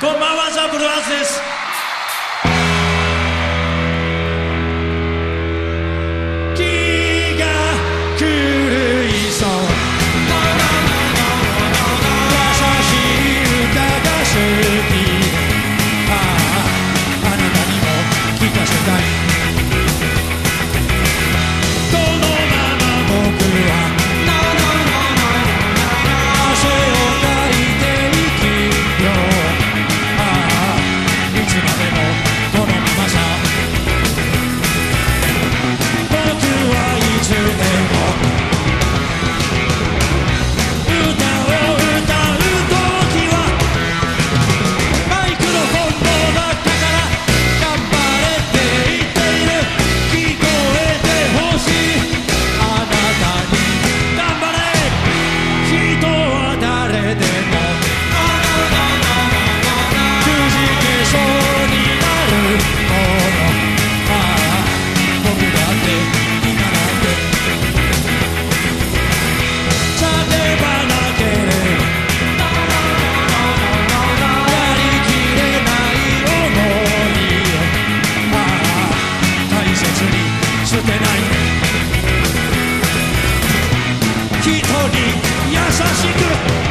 come on しく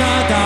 shut